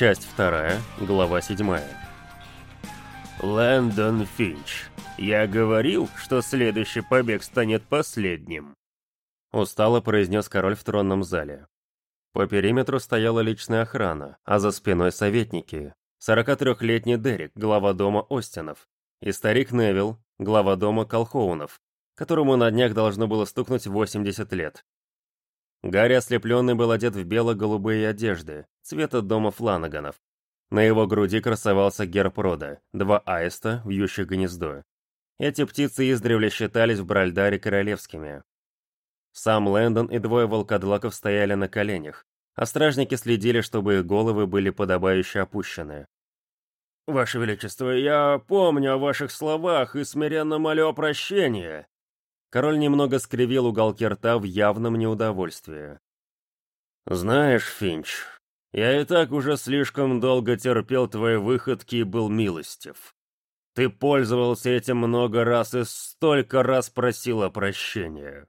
Часть вторая, глава седьмая. Лэндон Финч, я говорил, что следующий побег станет последним. Устало произнес король в тронном зале. По периметру стояла личная охрана, а за спиной советники. 43-летний Дерек, глава дома Остинов, и старик Невилл, глава дома Колхоунов, которому на днях должно было стукнуть 80 лет. Гарри ослепленный был одет в бело-голубые одежды, цвета дома Фланаганов. На его груди красовался герб рода, два аиста, вьющих гнездо. Эти птицы издревле считались в Бральдаре королевскими. Сам Лэндон и двое волкодлаков стояли на коленях, а стражники следили, чтобы их головы были подобающе опущены. «Ваше Величество, я помню о ваших словах и смиренно молю о прощении», Король немного скривил уголки рта в явном неудовольствии. «Знаешь, Финч, я и так уже слишком долго терпел твои выходки и был милостив. Ты пользовался этим много раз и столько раз просил о прощении.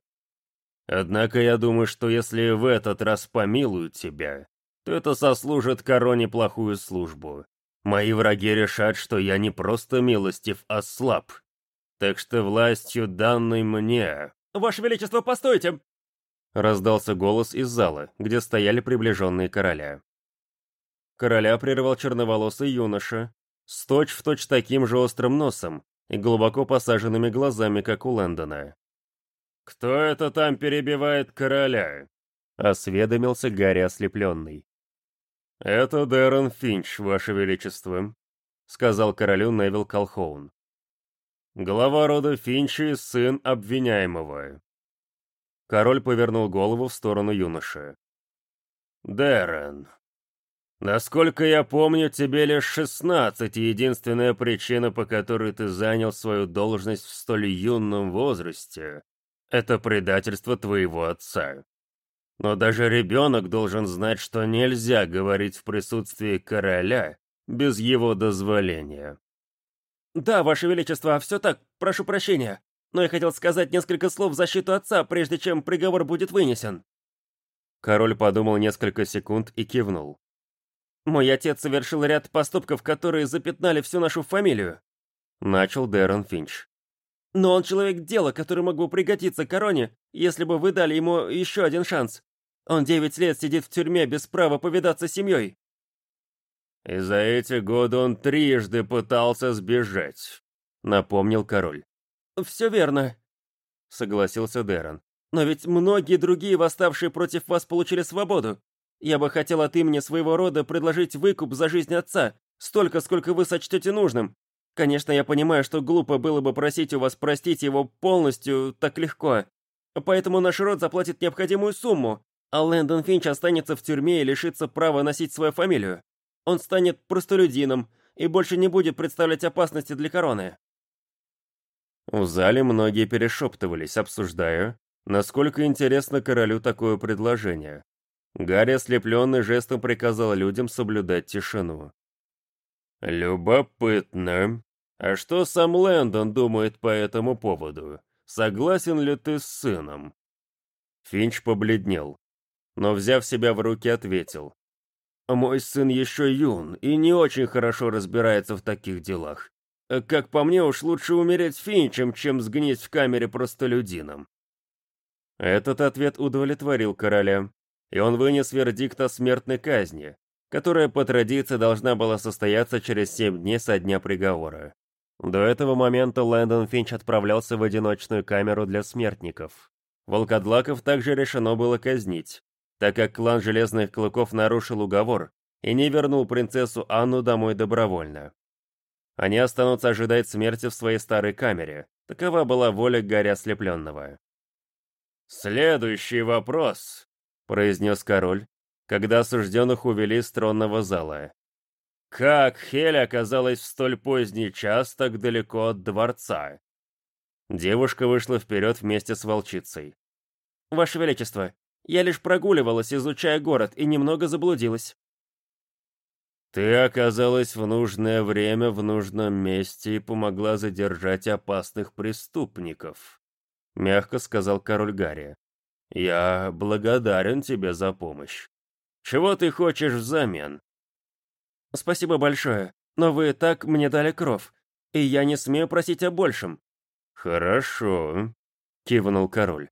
Однако я думаю, что если в этот раз помилуют тебя, то это сослужит короне плохую службу. Мои враги решат, что я не просто милостив, а слаб, так что властью, данной мне... «Ваше Величество, постойте!» Раздался голос из зала, где стояли приближенные короля. Короля прервал черноволосый юноша, с точь-в-точь таким же острым носом и глубоко посаженными глазами, как у Лэндона. «Кто это там перебивает короля?» — осведомился Гарри ослепленный. «Это Дэрон Финч, Ваше Величество», — сказал королю Невил Колхоун. Глава рода Финчи, сын обвиняемого. Король повернул голову в сторону юноши. Дэрен, насколько я помню, тебе лишь шестнадцать, и единственная причина, по которой ты занял свою должность в столь юном возрасте, это предательство твоего отца. Но даже ребенок должен знать, что нельзя говорить в присутствии короля без его дозволения. «Да, Ваше Величество, все так, прошу прощения. Но я хотел сказать несколько слов в защиту отца, прежде чем приговор будет вынесен». Король подумал несколько секунд и кивнул. «Мой отец совершил ряд поступков, которые запятнали всю нашу фамилию», — начал Дэрон Финч. «Но он человек дела, который мог бы пригодиться короне, если бы вы дали ему еще один шанс. Он девять лет сидит в тюрьме без права повидаться с семьей. «И за эти годы он трижды пытался сбежать», — напомнил король. «Все верно», — согласился Дэрон. «Но ведь многие другие восставшие против вас получили свободу. Я бы хотел от имени своего рода предложить выкуп за жизнь отца, столько, сколько вы сочтете нужным. Конечно, я понимаю, что глупо было бы просить у вас простить его полностью так легко. Поэтому наш род заплатит необходимую сумму, а Лэндон Финч останется в тюрьме и лишится права носить свою фамилию. Он станет простолюдином и больше не будет представлять опасности для короны. В зале многие перешептывались, обсуждая, насколько интересно королю такое предложение. Гарри, ослепленный жестом, приказал людям соблюдать тишину. «Любопытно. А что сам Лэндон думает по этому поводу? Согласен ли ты с сыном?» Финч побледнел, но, взяв себя в руки, ответил. Мой сын еще юн и не очень хорошо разбирается в таких делах. Как по мне, уж лучше умереть Финчем, чем сгнить в камере простолюдином. Этот ответ удовлетворил короля, и он вынес вердикт о смертной казни, которая по традиции должна была состояться через семь дней со дня приговора. До этого момента Лэндон Финч отправлялся в одиночную камеру для смертников. Волкодлаков также решено было казнить, так как клан Железных Клыков нарушил уговор и не вернул принцессу Анну домой добровольно. Они останутся ожидать смерти в своей старой камере. Такова была воля Гарри Ослепленного. «Следующий вопрос», — произнес король, когда осужденных увели из тронного зала. «Как Хель оказалась в столь поздний час так далеко от дворца?» Девушка вышла вперед вместе с волчицей. «Ваше Величество, я лишь прогуливалась, изучая город, и немного заблудилась. Ты оказалась в нужное время в нужном месте и помогла задержать опасных преступников, мягко сказал король Гарри. Я благодарен тебе за помощь. Чего ты хочешь взамен? «Спасибо большое, но вы так мне дали кров, и я не смею просить о большем». «Хорошо», — кивнул король.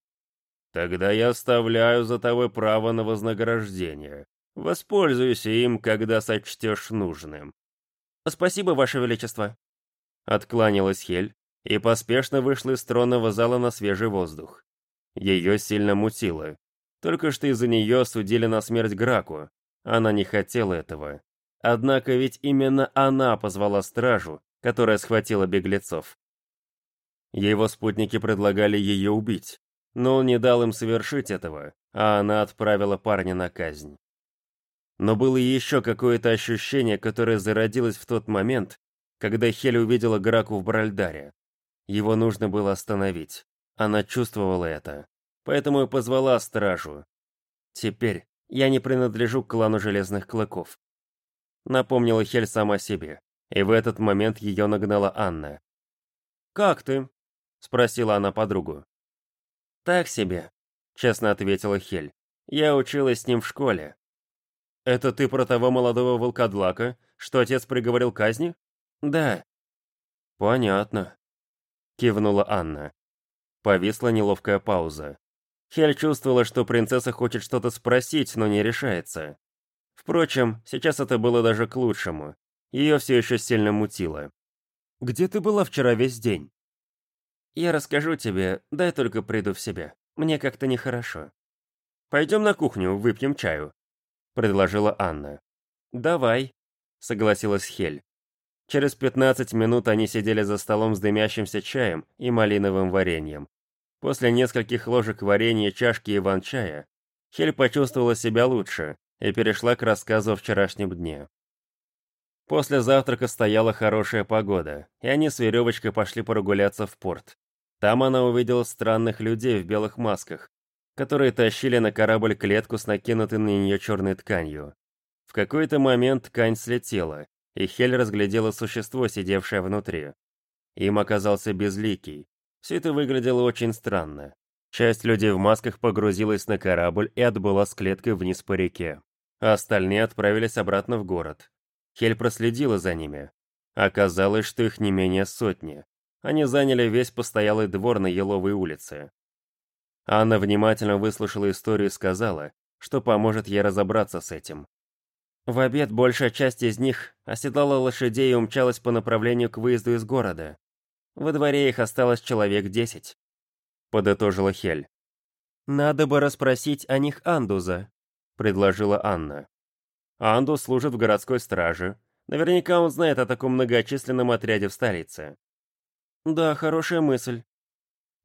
«Тогда я оставляю за тобой право на вознаграждение. Воспользуйся им, когда сочтешь нужным». «Спасибо, Ваше Величество», — откланялась Хель и поспешно вышла из тронного зала на свежий воздух. Ее сильно мутило. Только что из-за нее судили на смерть Граку. Она не хотела этого. Однако ведь именно она позвала стражу, которая схватила беглецов. Его спутники предлагали ее убить, но он не дал им совершить этого, а она отправила парня на казнь. Но было еще какое-то ощущение, которое зародилось в тот момент, когда Хель увидела Граку в Бральдаре. Его нужно было остановить. Она чувствовала это. Поэтому и позвала стражу. Теперь я не принадлежу к клану Железных Клыков. Напомнила Хель сама себе. И в этот момент ее нагнала Анна. «Как ты?» — спросила она подругу. «Так себе», — честно ответила Хель. «Я училась с ним в школе». «Это ты про того молодого волкодлака, что отец приговорил казни?» «Да». «Понятно», кивнула Анна. Повисла неловкая пауза. Хель чувствовала, что принцесса хочет что-то спросить, но не решается. Впрочем, сейчас это было даже к лучшему. Ее все еще сильно мутило. «Где ты была вчера весь день?» «Я расскажу тебе, дай только приду в себя. Мне как-то нехорошо». «Пойдем на кухню, выпьем чаю», — предложила Анна. «Давай», — согласилась Хель. Через 15 минут они сидели за столом с дымящимся чаем и малиновым вареньем. После нескольких ложек варенья, чашки иван-чая, Хель почувствовала себя лучше и перешла к рассказу о вчерашнем дне. После завтрака стояла хорошая погода, и они с веревочкой пошли прогуляться в порт. Там она увидела странных людей в белых масках, которые тащили на корабль клетку с накинутой на нее черной тканью. В какой-то момент ткань слетела, и Хель разглядела существо, сидевшее внутри. Им оказался безликий. Все это выглядело очень странно. Часть людей в масках погрузилась на корабль и отбыла с клеткой вниз по реке. А остальные отправились обратно в город. Хель проследила за ними. Оказалось, что их не менее сотни. Они заняли весь постоялый двор на Еловой улице. Анна внимательно выслушала историю и сказала, что поможет ей разобраться с этим. В обед большая часть из них оседлала лошадей и умчалась по направлению к выезду из города. Во дворе их осталось человек десять. Подытожила Хель. «Надо бы расспросить о них Андуза», — предложила Анна. «Андус служит в городской страже. Наверняка он знает о таком многочисленном отряде в столице». «Да, хорошая мысль.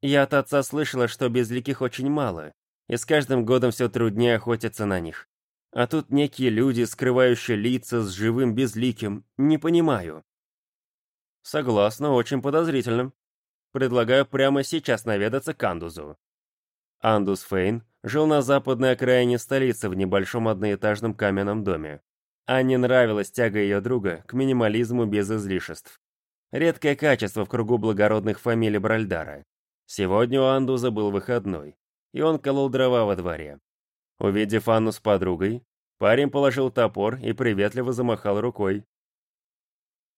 Я от отца слышала, что безликих очень мало, и с каждым годом все труднее охотиться на них. А тут некие люди, скрывающие лица с живым безликим. Не понимаю. Согласна, очень подозрительно. Предлагаю прямо сейчас наведаться к Андузу. Андус Фейн жил на западной окраине столицы в небольшом одноэтажном каменном доме. Анне нравилась тяга ее друга к минимализму без излишеств. Редкое качество в кругу благородных фамилий Бральдара. Сегодня у Андуза был выходной, и он колол дрова во дворе. Увидев Анну с подругой, парень положил топор и приветливо замахал рукой.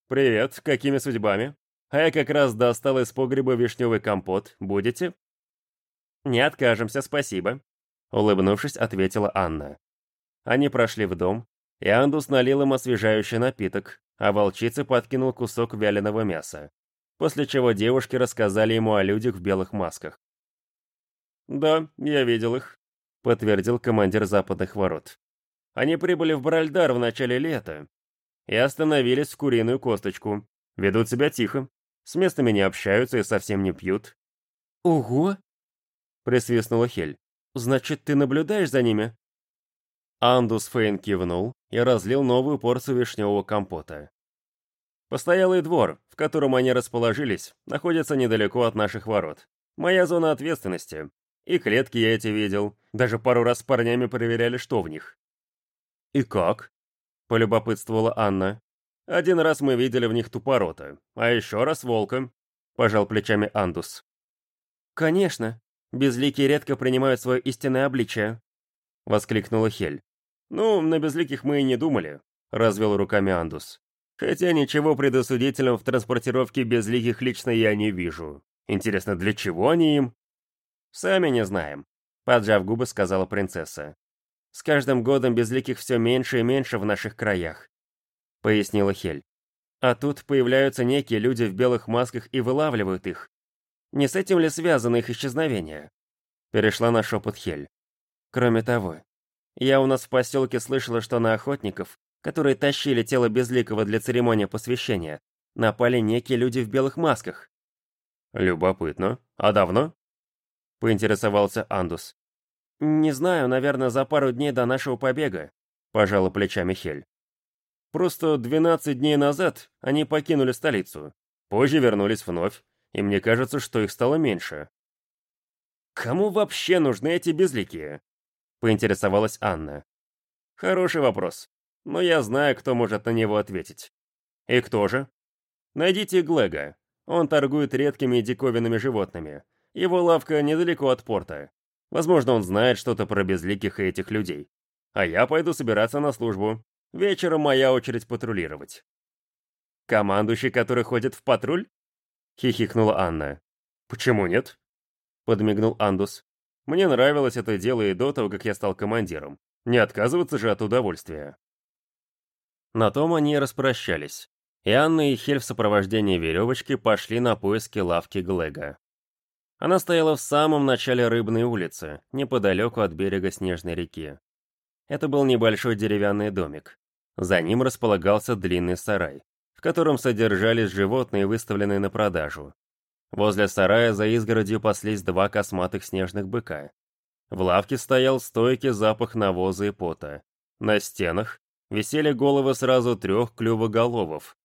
«Привет, какими судьбами? А я как раз достал из погреба вишневый компот. Будете?» «Не откажемся, спасибо», — улыбнувшись, ответила Анна. Они прошли в дом, и Андус налил им освежающий напиток, а волчица подкинул кусок вяленого мяса, после чего девушки рассказали ему о людях в белых масках. «Да, я видел их», подтвердил командир западных ворот. Они прибыли в Бральдар в начале лета и остановились в куриную косточку. Ведут себя тихо, с местными не общаются и совсем не пьют. «Ого!» — присвистнула Хель. «Значит, ты наблюдаешь за ними?» Андус Фейн кивнул и разлил новую порцию вишневого компота. Постоялый двор, в котором они расположились, находится недалеко от наших ворот. Моя зона ответственности, и клетки я эти видел. Даже пару раз с парнями проверяли, что в них. «И как?» — полюбопытствовала Анна. «Один раз мы видели в них тупорота, а еще раз волка», — пожал плечами Андус. «Конечно. Безликие редко принимают свое истинное обличие», — воскликнула Хель. «Ну, на безликих мы и не думали. — развел руками Андус. «Хотя ничего предосудительного в транспортировке безликих лично я не вижу. Интересно, для чего они им?» «Сами не знаем», — поджав губы, сказала принцесса. «С каждым годом безликих все меньше и меньше в наших краях», — пояснила Хель. «А тут появляются некие люди в белых масках и вылавливают их. Не с этим ли связано их исчезновение?» Перешла на шепот Хель. «Кроме того, я у нас в поселке слышала, что на охотников, которые тащили тело Безликого для церемонии посвящения, напали некие люди в белых масках». «Любопытно. А давно?» Поинтересовался Андус. «Не знаю, наверное, за пару дней до нашего побега», — пожала плечами Хель. «Просто 12 дней назад они покинули столицу. Позже вернулись вновь, и мне кажется, что их стало меньше». «Кому вообще нужны эти безликие?» — поинтересовалась Анна. «Хороший вопрос, но я знаю, кто может на него ответить». «И кто же?» «Найдите Глега. Он торгует редкими диковинными животными. Его лавка недалеко от порта. Возможно, он знает что-то про безликих и этих людей. А я пойду собираться на службу. Вечером моя очередь патрулировать. Командующий, который ходит в патруль? Хихикнула Анна. Почему нет? Подмигнул Андус. Мне нравилось это дело и до того, как я стал командиром. Не отказываться же от удовольствия. На том они распрощались. И Анна и Хель в сопровождении веревочки пошли на поиски лавки Глега. Она стояла в самом начале рыбной улицы, неподалеку от берега Снежной реки. Это был небольшой деревянный домик. За ним располагался длинный сарай, в котором содержались животные, выставленные на продажу. Возле сарая за изгородью паслись два косматых снежных быка. В лавке стоял стойкий запах навоза и пота. На стенах висели головы сразу трех клювоголовов,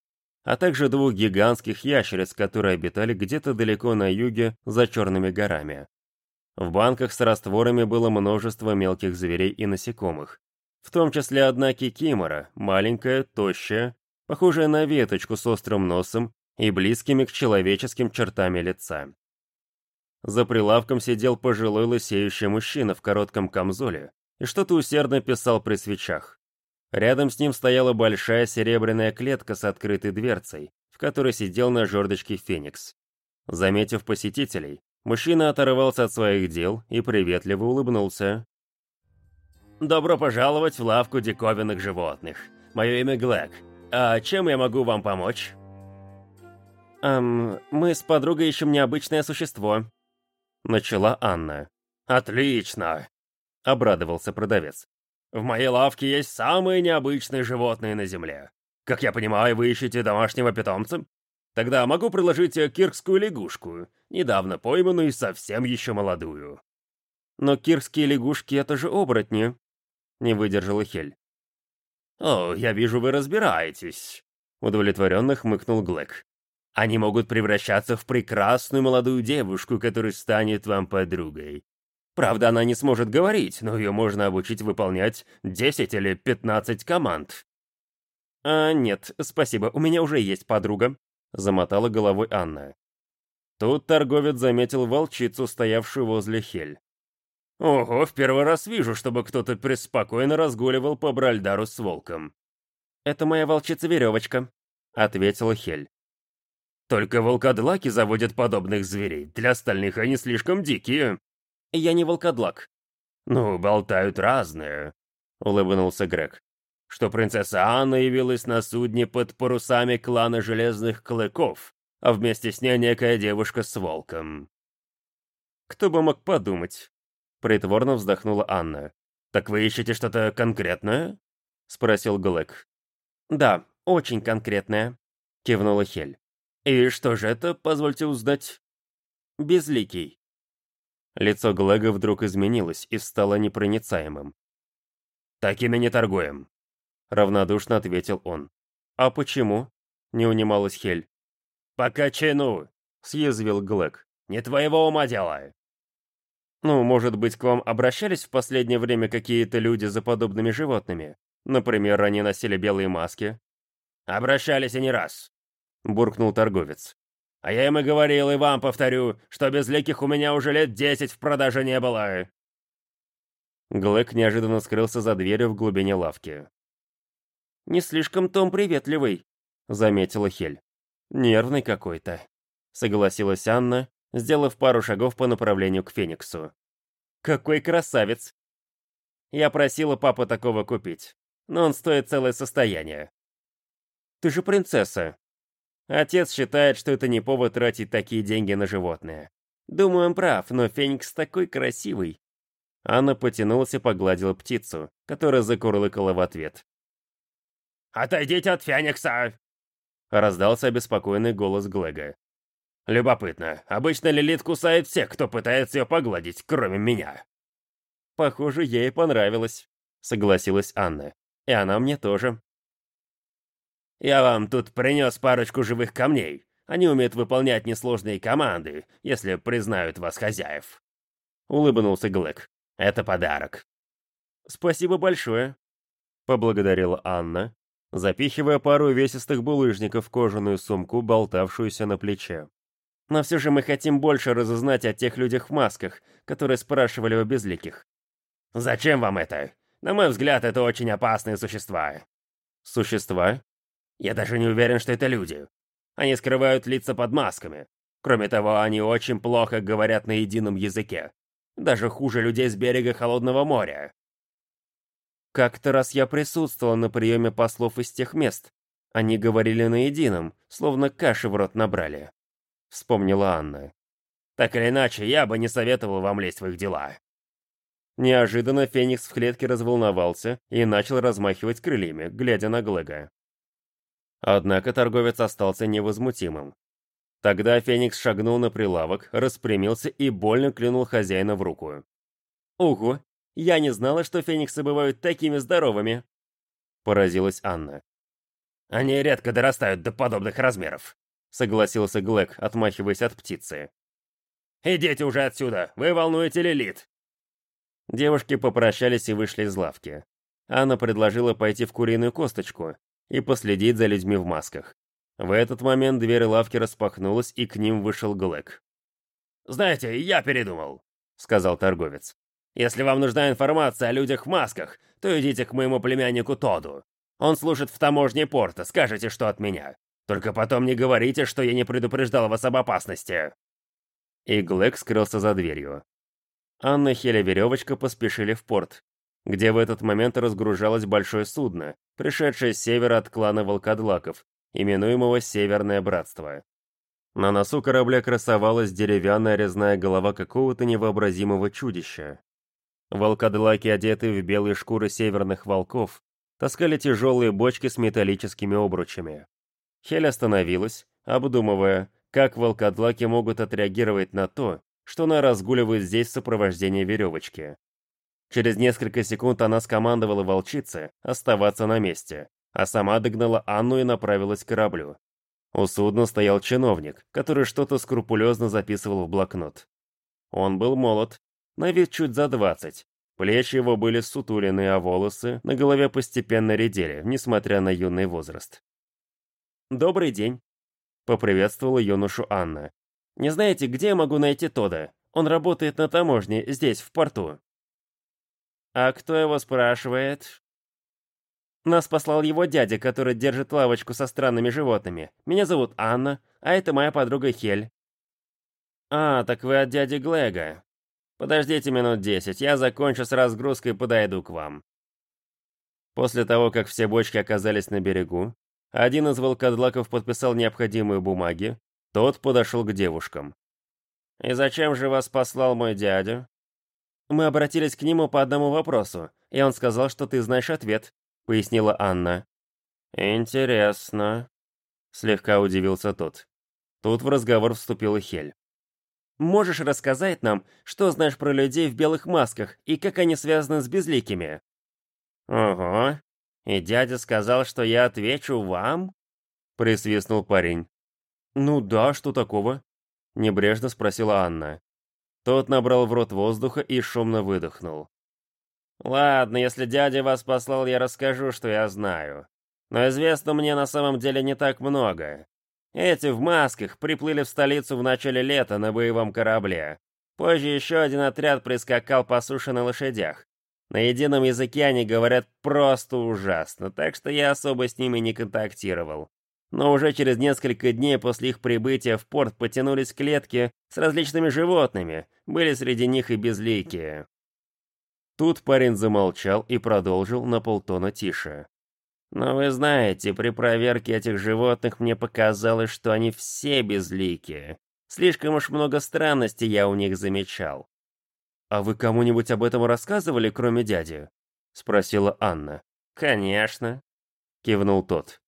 а также двух гигантских ящериц, которые обитали где-то далеко на юге за черными горами. В банках с растворами было множество мелких зверей и насекомых, в том числе одна кикимора, маленькая, тощая, похожая на веточку с острым носом и близкими к человеческим чертами лица. За прилавком сидел пожилой лысеющий мужчина в коротком камзоле и что-то усердно писал при свечах. Рядом с ним стояла большая серебряная клетка с открытой дверцей, в которой сидел на жердочке Феникс. Заметив посетителей, мужчина оторвался от своих дел и приветливо улыбнулся. «Добро пожаловать в лавку диковинных животных. Мое имя Глэк. А чем я могу вам помочь?» «Эм, мы с подругой ищем необычное существо», — начала Анна. «Отлично!» — обрадовался продавец. В моей лавке есть самые необычные животные на Земле. Как я понимаю, вы ищете домашнего питомца? Тогда могу предложить киркскую лягушку, недавно пойманную и совсем еще молодую». «Но кирские лягушки — это же оборотни», — не выдержала Хель. «О, я вижу, вы разбираетесь», — удовлетворенно хмыкнул Глэк. «Они могут превращаться в прекрасную молодую девушку, которая станет вам подругой. Правда, она не сможет говорить, но ее можно обучить выполнять 10 или 15 команд. «А, нет, спасибо, у меня уже есть подруга», — замотала головой Анна. Тут торговец заметил волчицу, стоявшую возле Хель. «Ого, в первый раз вижу, чтобы кто-то преспокойно разгуливал по Бральдару с волком». «Это моя волчица-веревочка», — ответила Хель. «Только волкодлаки заводят подобных зверей, для остальных они слишком дикие», я не волкодлак». «Ну, болтают разные», — улыбнулся Грег. «Что принцесса Анна явилась на судне под парусами клана Железных Клыков, а вместе с ней некая девушка с волком». «Кто бы мог подумать?» — притворно вздохнула Анна. «Так вы ищете что-то конкретное?» — спросил Глэк. «Да, очень конкретное», — кивнула Хель. «И что же это, позвольте узнать?» «Безликий», Лицо Глэга вдруг изменилось и стало непроницаемым. «Такими не торгуем», — равнодушно ответил он. «А почему?» — не унималась Хель. «По качану», — съязвил Глэг. «Не твоего ума дело». «Ну, может быть, к вам обращались в последнее время какие-то люди за подобными животными? Например, они носили белые маски?» «Обращались и не раз», — буркнул торговец. А я им и говорил, и вам повторю, что безликих у меня уже лет десять в продаже не было. Глэк неожиданно скрылся за дверью в глубине лавки. Не слишком Том приветливый», — заметила Хель. «Нервный какой-то», — согласилась Анна, сделав пару шагов по направлению к Фениксу. «Какой красавец!» Я просила папу такого купить, но он стоит целое состояние. «Ты же принцесса!» Отец считает, что это не повод тратить такие деньги на животное. Думаю, он прав, но Феникс такой красивый. Анна потянулась и погладила птицу, которая закурлыкала в ответ. «Отойдите от Феникса!» Раздался обеспокоенный голос Глэга. «Любопытно, обычно Лилит кусает всех, кто пытается ее погладить, кроме меня». «Похоже, ей понравилось», — согласилась Анна. «И она мне тоже». «Я вам тут принес парочку живых камней. Они умеют выполнять несложные команды, если признают вас хозяев». Улыбнулся Глэк. Это подарок». «Спасибо большое», — поблагодарила Анна, запихивая пару весистых булыжников в кожаную сумку, болтавшуюся на плече. «Но все же мы хотим больше разузнать о тех людях в масках, которые спрашивали о безликих». «Зачем вам это? На мой взгляд, это очень опасные существа». «Существа?» «Я даже не уверен, что это люди. Они скрывают лица под масками. Кроме того, они очень плохо говорят на едином языке. Даже хуже людей с берега Холодного моря. Как-то раз я присутствовала на приеме послов из тех мест. Они говорили на едином, словно каши в рот набрали. Вспомнила Анна. Так или иначе, я бы не советовал вам лезть в их дела. Неожиданно Феникс в клетке разволновался и начал размахивать крыльями, глядя на Глэга. Однако торговец остался невозмутимым. Тогда Феникс шагнул на прилавок, распрямился и больно клюнул хозяина в руку. «Ого, я не знала, что фениксы бывают такими здоровыми!» Поразилась Анна. «Они редко дорастают до подобных размеров», — согласился Глэк, отмахиваясь от птицы. «Идите уже отсюда, вы волнуете Лилит!» Девушки попрощались и вышли из лавки. Анна предложила пойти в куриную косточку и последить за людьми в масках. В этот момент дверь лавки распахнулась, и к ним вышел Глэк. «Знаете, я передумал», — сказал торговец. «Если вам нужна информация о людях в масках, то идите к моему племяннику Тоду. Он служит в таможне порта, скажите, что от меня. Только потом не говорите, что я не предупреждал вас об опасности». И Глэк скрылся за дверью. Анна, Хеля Веревочка поспешили в порт, где в этот момент разгружалось большое судно, пришедшее с севера от клана Волкодлаков, именуемого Северное Братство. На носу корабля красовалась деревянная резная голова какого-то невообразимого чудища. Волкодлаки, одетые в белые шкуры северных волков, таскали тяжелые бочки с металлическими обручами. Хель остановилась, обдумывая, как волкодлаки могут отреагировать на то, что она разгуливает здесь в сопровождении веревочки. Через несколько секунд она скомандовала волчице оставаться на месте, а сама догнала Анну и направилась к кораблю. У судна стоял чиновник, который что-то скрупулезно записывал в блокнот. Он был молод, на вид чуть за двадцать. Плечи его были сутулены, а волосы на голове постепенно редели, несмотря на юный возраст. «Добрый день», — поприветствовала юношу Анна. «Не знаете, где я могу найти Тода? Он работает на таможне, здесь, в порту». «А кто его спрашивает?» Нас послал его дядя, который держит лавочку со странными животными. Меня зовут Анна, а это моя подруга Хель. А, так вы от дяди Глэга. Подождите минут десять, я закончу с разгрузкой и подойду к вам. После того, как все бочки оказались на берегу, один из волкодлаков подписал необходимые бумаги, тот подошел к девушкам. «И зачем же вас послал мой дядя?» «Мы обратились к нему по одному вопросу, и он сказал, что ты знаешь ответ», — пояснила Анна. «Интересно», — слегка удивился тот. Тут в разговор вступила Хель. «Можешь рассказать нам, что знаешь про людей в белых масках и как они связаны с безликими?» «Ого, и дядя сказал, что я отвечу вам?» — присвистнул парень. «Ну да, что такого?» — небрежно спросила Анна. Тот набрал в рот воздуха и шумно выдохнул. Ладно, если дядя вас послал, я расскажу, что я знаю. Но известно мне на самом деле не так много. Эти в масках приплыли в столицу в начале лета на боевом корабле. Позже еще один отряд прискакал по суше на лошадях. На едином языке они говорят просто ужасно, так что я особо с ними не контактировал. Но уже через несколько дней после их прибытия в порт потянулись клетки с различными животными, были среди них и безликие. Тут парень замолчал и продолжил на полтона тише. Но вы знаете, при проверке этих животных мне показалось, что они все безликие. Слишком уж много странностей я у них замечал. «А вы кому-нибудь об этом рассказывали, кроме дяди?» — спросила Анна. «Конечно», — кивнул тот.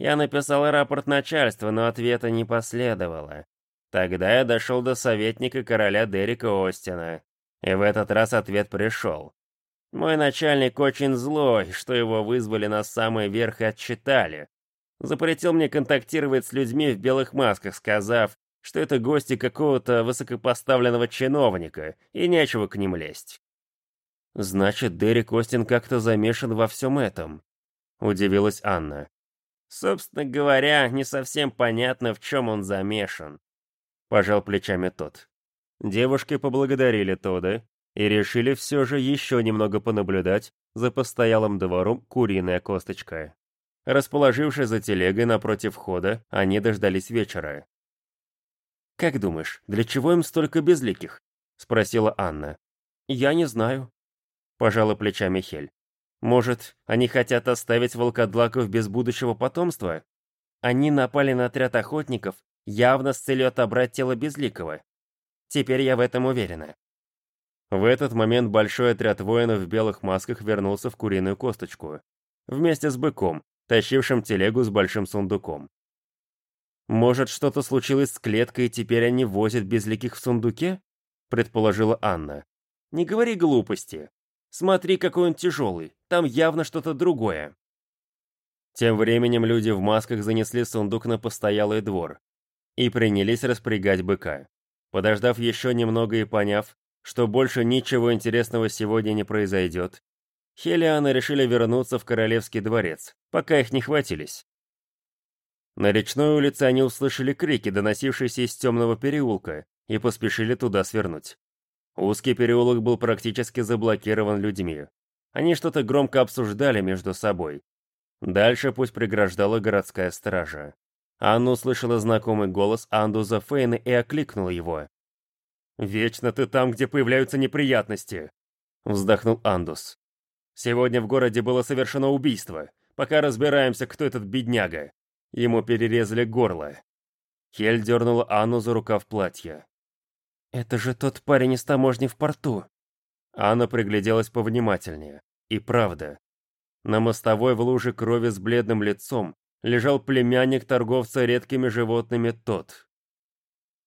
Я написал рапорт начальству, но ответа не последовало. Тогда я дошел до советника короля Дерека Остина. И в этот раз ответ пришел. Мой начальник очень злой, что его вызвали на самый верх и отчитали. Запретил мне контактировать с людьми в белых масках, сказав, что это гости какого-то высокопоставленного чиновника, и нечего к ним лезть. «Значит, Дерек Остин как-то замешан во всем этом», — удивилась Анна. «Собственно говоря, не совсем понятно, в чем он замешан», — пожал плечами тот. Девушки поблагодарили Тода и решили все же еще немного понаблюдать за постоялым двором «Куриная косточка». Расположившись за телегой напротив входа, они дождались вечера. «Как думаешь, для чего им столько безликих?» — спросила Анна. «Я не знаю», — пожала плечами Хель. «Может, они хотят оставить волкодлаков без будущего потомства? Они напали на отряд охотников, явно с целью отобрать тело Безликого. Теперь я в этом уверена. В этот момент большой отряд воинов в белых масках вернулся в куриную косточку. Вместе с быком, тащившим телегу с большим сундуком. «Может, что-то случилось с клеткой, и теперь они возят безликих в сундуке?» предположила Анна. «Не говори глупости. Смотри, какой он тяжелый. Там явно что-то другое». Тем временем люди в масках занесли сундук на постоялый двор и принялись распрягать быка. Подождав еще немного и поняв, что больше ничего интересного сегодня не произойдет, Хелианы решили вернуться в Королевский дворец, пока их не хватились. На речной улице они услышали крики, доносившиеся из темного переулка, и поспешили туда свернуть. Узкий переулок был практически заблокирован людьми. Они что-то громко обсуждали между собой. Дальше путь преграждала городская стража. Анна услышала знакомый голос Андуза Фейна и окликнула его. «Вечно ты там, где появляются неприятности!» Вздохнул Андус. «Сегодня в городе было совершено убийство. Пока разбираемся, кто этот бедняга. Ему перерезали горло». Хель дернула Анну за рукав платья. «Это же тот парень из таможни в порту!» Анна пригляделась повнимательнее. И правда. На мостовой в луже крови с бледным лицом лежал племянник торговца редкими животными тот.